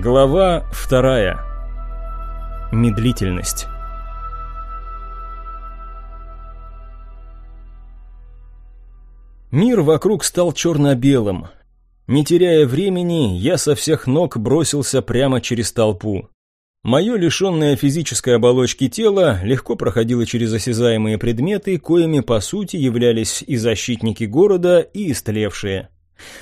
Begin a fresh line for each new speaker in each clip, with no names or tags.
Глава вторая. Медлительность. Мир вокруг стал черно-белым. Не теряя времени, я со всех ног бросился прямо через толпу. Мое лишенное физической оболочки тело легко проходило через осязаемые предметы, коими по сути являлись и защитники города, и истлевшие.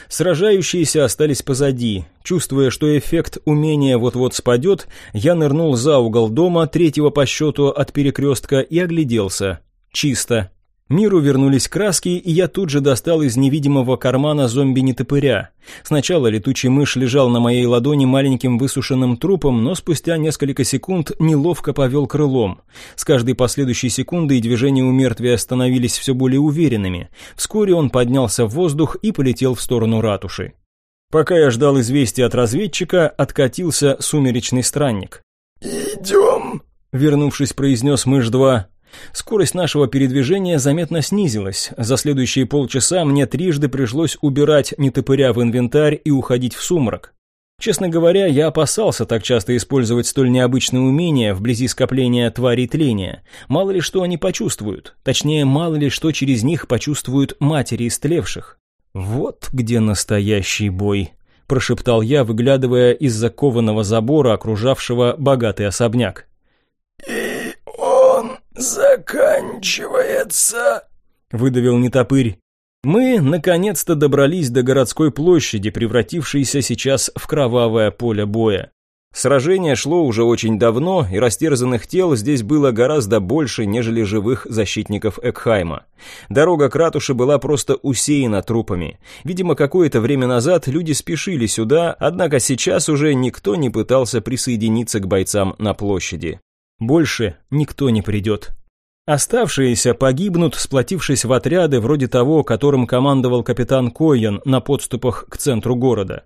Сражающиеся остались позади. Чувствуя, что эффект умения вот-вот спадет, я нырнул за угол дома, третьего по счету от перекрестка, и огляделся. Чисто. Миру вернулись краски, и я тут же достал из невидимого кармана зомби-нетопыря. Сначала летучий мышь лежал на моей ладони маленьким высушенным трупом, но спустя несколько секунд неловко повел крылом. С каждой последующей секундой движения у мертвия становились все более уверенными. Вскоре он поднялся в воздух и полетел в сторону ратуши. Пока я ждал известия от разведчика, откатился сумеречный странник.
«Идем!»
— вернувшись, произнес мышь-2. Скорость нашего передвижения заметно снизилась. За следующие полчаса мне трижды пришлось убирать нетопыря в инвентарь и уходить в сумрак. Честно говоря, я опасался так часто использовать столь необычное умение вблизи скопления тварей тления. Мало ли что они почувствуют. Точнее, мало ли что через них почувствуют матери истлевших. «Вот где настоящий бой», – прошептал я, выглядывая из закованного забора, окружавшего богатый особняк.
«И он заканчивается», —
выдавил нетопырь. Мы, наконец-то, добрались до городской площади, превратившейся сейчас в кровавое поле боя. Сражение шло уже очень давно, и растерзанных тел здесь было гораздо больше, нежели живых защитников Экхайма. Дорога к ратуше была просто усеяна трупами. Видимо, какое-то время назад люди спешили сюда, однако сейчас уже никто не пытался присоединиться к бойцам на площади. Больше никто не придет. Оставшиеся погибнут, сплотившись в отряды вроде того, которым командовал капитан Койен на подступах к центру города.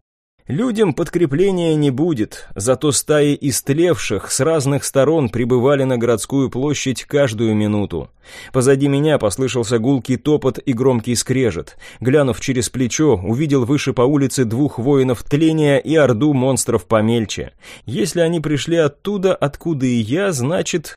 Людям подкрепления не будет, зато стаи истлевших с разных сторон прибывали на городскую площадь каждую минуту. Позади меня послышался гулкий топот и громкий скрежет. Глянув через плечо, увидел выше по улице двух воинов тления и орду монстров помельче. Если они пришли оттуда, откуда и я, значит...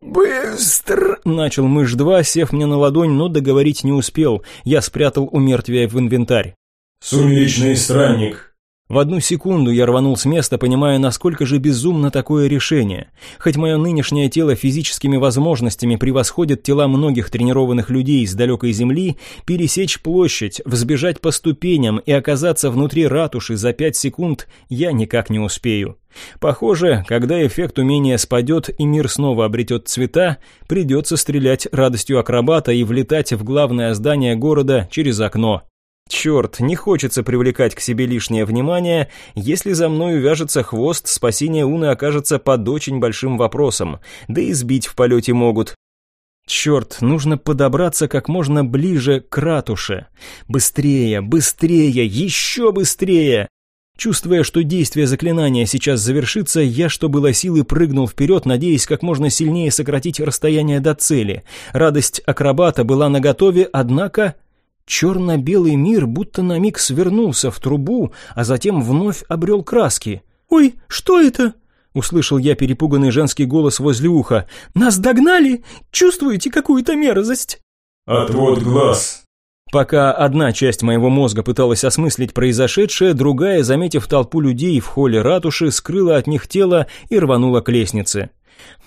«Быстро!»
— начал мышь-2, сев мне на ладонь, но договорить не успел. Я спрятал у мертвия в инвентарь.
«Сумеречный странник,
в одну секунду я рванул с места, понимая, насколько же безумно такое решение. Хоть мое нынешнее тело физическими возможностями превосходит тела многих тренированных людей с далекой земли, пересечь площадь, взбежать по ступеням и оказаться внутри ратуши за пять секунд я никак не успею. Похоже, когда эффект умения спадет и мир снова обретет цвета, придется стрелять радостью акробата и влетать в главное здание города через окно. Черт, не хочется привлекать к себе лишнее внимание. Если за мной увяжется хвост, спасение Уны окажется под очень большим вопросом. Да и сбить в полете могут. Черт, нужно подобраться как можно ближе к ратуше. Быстрее, быстрее, еще быстрее! Чувствуя, что действие заклинания сейчас завершится, я, что было силы, прыгнул вперед, надеясь как можно сильнее сократить расстояние до цели. Радость акробата была наготове, однако Черно-белый мир будто на миг свернулся в трубу, а затем вновь обрел краски. «Ой, что это?» — услышал я перепуганный женский голос возле уха. «Нас догнали? Чувствуете какую-то мерзость?»
«Отвод глаз»,
Пока одна часть моего мозга пыталась осмыслить произошедшее, другая, заметив толпу людей в холле ратуши, скрыла от них тело и рванула к лестнице.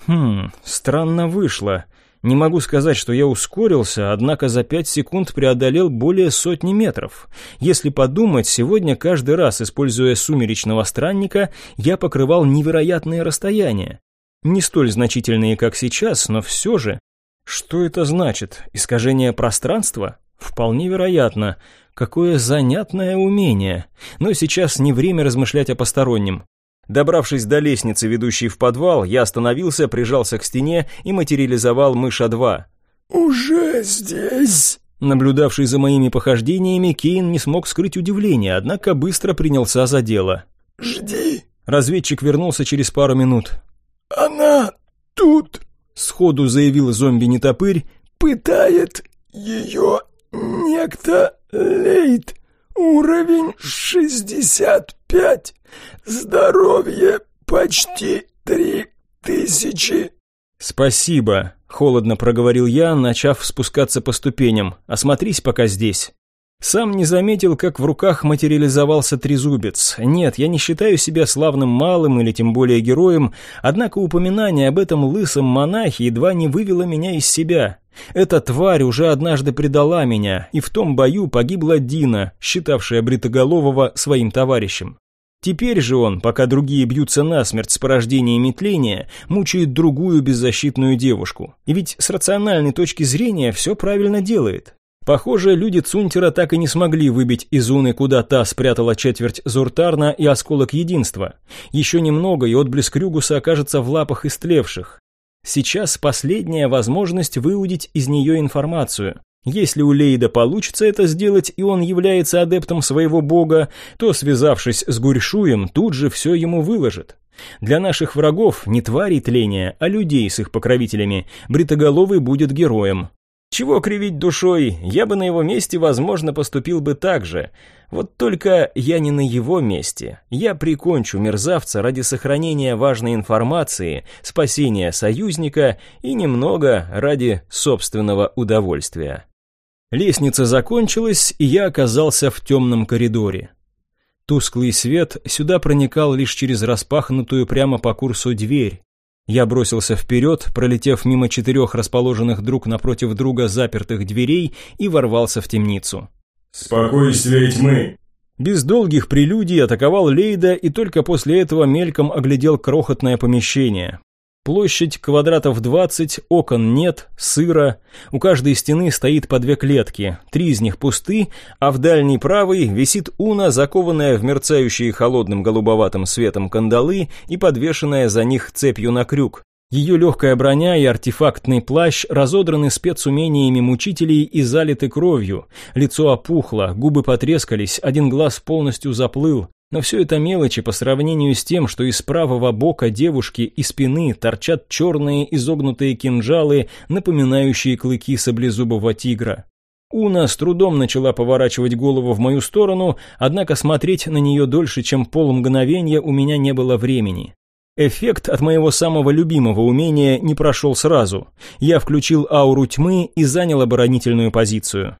Хм, странно вышло. Не могу сказать, что я ускорился, однако за пять секунд преодолел более сотни метров. Если подумать, сегодня каждый раз, используя сумеречного странника, я покрывал невероятные расстояния. Не столь значительные, как сейчас, но все же. Что это значит? Искажение пространства? Вполне вероятно. Какое занятное умение. Но сейчас не время размышлять о постороннем. Добравшись до лестницы, ведущей в подвал, я остановился, прижался к стене и материализовал мыша-2.
«Уже здесь?»
Наблюдавший за моими похождениями, Кейн не смог скрыть удивление, однако быстро принялся за дело.
«Жди!»
Разведчик вернулся через пару минут.
«Она тут!»
— сходу заявил зомби-нетопырь.
«Пытает ее некто Лейт. Уровень шестьдесят пять, здоровье почти три тысячи».
«Спасибо», — холодно проговорил я, начав спускаться по ступеням. «Осмотрись пока здесь». Сам не заметил, как в руках материализовался трезубец. Нет, я не считаю себя славным малым или тем более героем, однако упоминание об этом лысом монахе едва не вывело меня из себя. Эта тварь уже однажды предала меня, и в том бою погибла Дина, считавшая Бритоголового своим товарищем. Теперь же он, пока другие бьются насмерть с порождениями тления, мучает другую беззащитную девушку. И ведь с рациональной точки зрения все правильно делает. Похоже, люди Цунтера так и не смогли выбить из Уны, куда та спрятала четверть Зуртарна и осколок единства. Еще немного, и отблеск Рюгуса окажется в лапах истлевших. Сейчас последняя возможность выудить из нее информацию. Если у Лейда получится это сделать, и он является адептом своего бога, то, связавшись с Гурьшуем, тут же все ему выложит. Для наших врагов не твари тления, а людей с их покровителями. Бритоголовый будет героем. Чего кривить душой, я бы на его месте, возможно, поступил бы так же. Вот только я не на его месте. Я прикончу мерзавца ради сохранения важной информации, спасения союзника и немного ради собственного удовольствия. Лестница закончилась, и я оказался в темном коридоре. Тусклый свет сюда проникал лишь через распахнутую прямо по курсу дверь. Я бросился вперед, пролетев мимо четырех расположенных друг напротив друга запертых дверей и ворвался в темницу.
«Спокойствие тьмы!»
Без долгих прелюдий атаковал Лейда и только после этого мельком оглядел крохотное помещение. Площадь квадратов 20, окон нет, сыро. У каждой стены стоит по две клетки, три из них пусты, а в дальней правой висит уна, закованная в мерцающие холодным голубоватым светом кандалы и подвешенная за них цепью на крюк. Ее легкая броня и артефактный плащ разодраны спецумениями мучителей и залиты кровью. Лицо опухло, губы потрескались, один глаз полностью заплыл. Но все это мелочи по сравнению с тем, что из правого бока девушки и спины торчат черные изогнутые кинжалы, напоминающие клыки саблезубого тигра. Уна с трудом начала поворачивать голову в мою сторону, однако смотреть на нее дольше, чем полмгновения у меня не было времени. Эффект от моего самого любимого умения не прошел сразу. Я включил ауру тьмы и занял оборонительную позицию.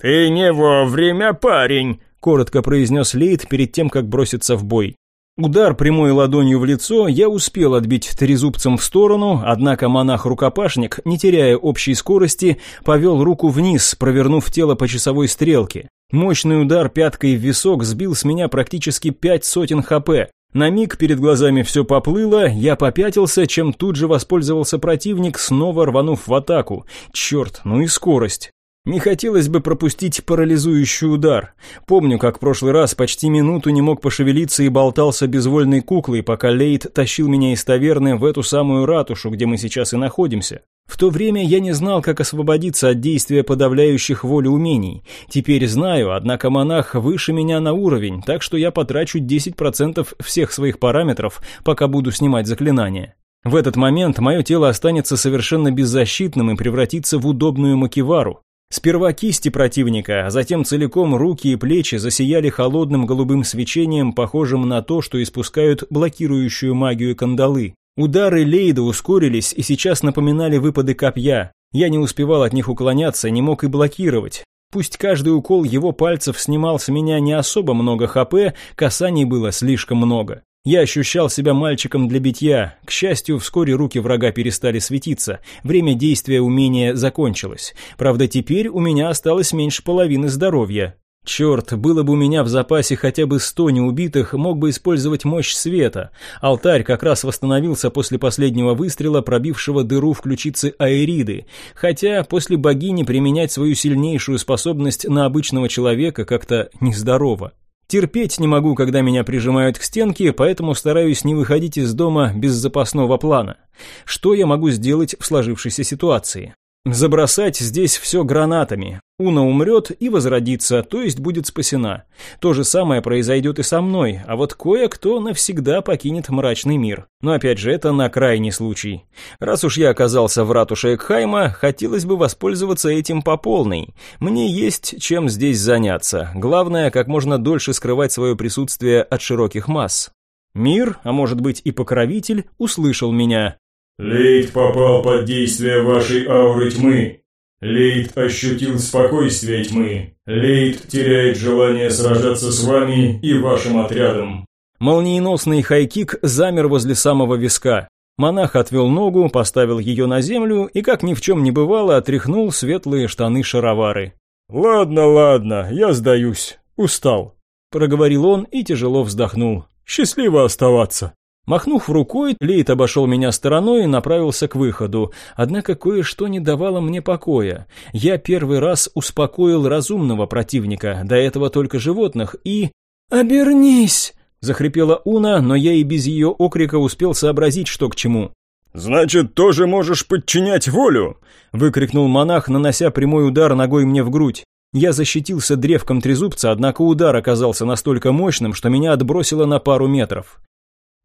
«Ты не вовремя, парень!»
Коротко произнес Лейд перед тем, как броситься в бой. Удар прямой ладонью в лицо я успел отбить трезубцем в сторону, однако монах-рукопашник, не теряя общей скорости, повел руку вниз, провернув тело по часовой стрелке. Мощный удар пяткой в висок сбил с меня практически пять сотен хп. На миг перед глазами все поплыло, я попятился, чем тут же воспользовался противник, снова рванув в атаку. Черт, ну и скорость. Не хотелось бы пропустить парализующий удар. Помню, как в прошлый раз почти минуту не мог пошевелиться и болтался безвольной куклой, пока Лейт тащил меня из таверны в эту самую ратушу, где мы сейчас и находимся. В то время я не знал, как освободиться от действия подавляющих волю умений. Теперь знаю, однако монах выше меня на уровень, так что я потрачу 10% всех своих параметров, пока буду снимать заклинания. В этот момент мое тело останется совершенно беззащитным и превратится в удобную макивару. Сперва кисти противника, а затем целиком руки и плечи засияли холодным голубым свечением, похожим на то, что испускают блокирующую магию кандалы. Удары Лейда ускорились и сейчас напоминали выпады копья. Я не успевал от них уклоняться, не мог и блокировать. Пусть каждый укол его пальцев снимал с меня не особо много ХП, касаний было слишком много. Я ощущал себя мальчиком для битья. К счастью, вскоре руки врага перестали светиться. Время действия умения закончилось. Правда, теперь у меня осталось меньше половины здоровья. Черт, было бы у меня в запасе хотя бы сто неубитых, мог бы использовать мощь света. Алтарь как раз восстановился после последнего выстрела, пробившего дыру в ключице Аэриды. Хотя после богини применять свою сильнейшую способность на обычного человека как-то нездорово. Терпеть не могу, когда меня прижимают к стенке, поэтому стараюсь не выходить из дома без запасного плана. Что я могу сделать в сложившейся ситуации? Забросать здесь все гранатами. Уна умрет и возродится, то есть будет спасена. То же самое произойдет и со мной, а вот кое-кто навсегда покинет мрачный мир. Но опять же, это на крайний случай. Раз уж я оказался в ратуше Экхайма, хотелось бы воспользоваться этим по полной. Мне есть чем здесь заняться. Главное, как можно дольше скрывать свое присутствие от широких масс. Мир, а может быть и покровитель, услышал меня.
Лейд попал под действие вашей ауры тьмы. Лейд ощутил спокойствие тьмы. Лейд теряет желание сражаться с вами и вашим отрядом.
Молниеносный хайкик замер возле самого виска. Монах отвел ногу, поставил ее на землю и, как ни в чем не бывало, отряхнул светлые штаны-шаровары.
«Ладно, ладно, я сдаюсь. Устал», —
проговорил он и тяжело вздохнул.
«Счастливо оставаться».
Махнув рукой, Лейт обошел меня стороной и направился к выходу. Однако кое-что не давало мне покоя. Я первый раз успокоил разумного противника, до этого только животных, и... «Обернись!» — захрипела Уна, но я и без ее окрика успел сообразить, что к чему.
«Значит, тоже можешь подчинять волю!» — выкрикнул монах, нанося прямой удар ногой мне в грудь. Я защитился древком трезубца, однако удар оказался настолько мощным, что меня отбросило на пару метров.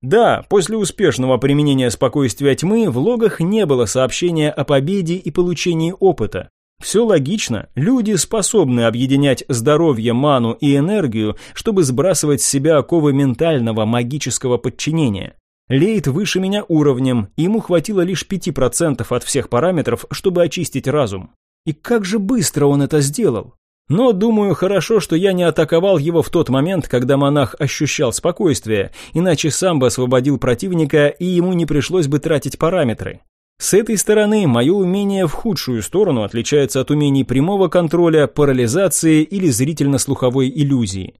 Да, после успешного применения спокойствия тьмы в логах не было сообщения о победе и получении опыта. Все логично, люди способны объединять здоровье, ману и энергию, чтобы сбрасывать с себя оковы ментального магического подчинения. Лейт выше меня уровнем, ему хватило лишь 5% от всех параметров, чтобы очистить разум. И как же быстро он это сделал? Но, думаю, хорошо, что я не атаковал его в тот момент, когда монах ощущал спокойствие, иначе сам бы освободил противника, и ему не пришлось бы тратить параметры. С этой стороны, мое умение в худшую сторону отличается от умений прямого контроля, парализации или зрительно-слуховой иллюзии.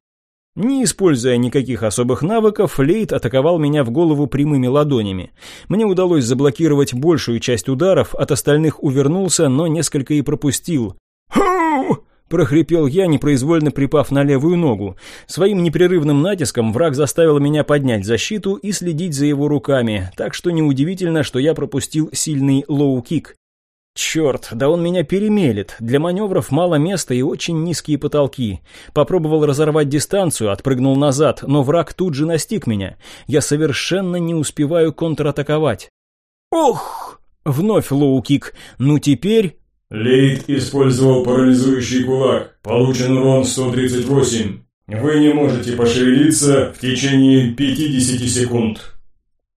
Не используя никаких особых навыков, Лейт атаковал меня в голову прямыми ладонями. Мне удалось заблокировать большую часть ударов, от остальных увернулся, но несколько и пропустил. «Ху!» Прохрипел я, непроизвольно припав на левую ногу. Своим непрерывным натиском враг заставил меня поднять защиту и следить за его руками, так что неудивительно, что я пропустил сильный лоу-кик. Черт, да он меня перемелет. Для маневров мало места и очень низкие потолки. Попробовал разорвать дистанцию, отпрыгнул назад, но враг тут же настиг меня. Я совершенно не успеваю контратаковать. Ох! Вновь лоу-кик. Ну теперь...
Лейт использовал парализующий кулак. Получен урон 138. Вы не можете пошевелиться в течение 50 секунд.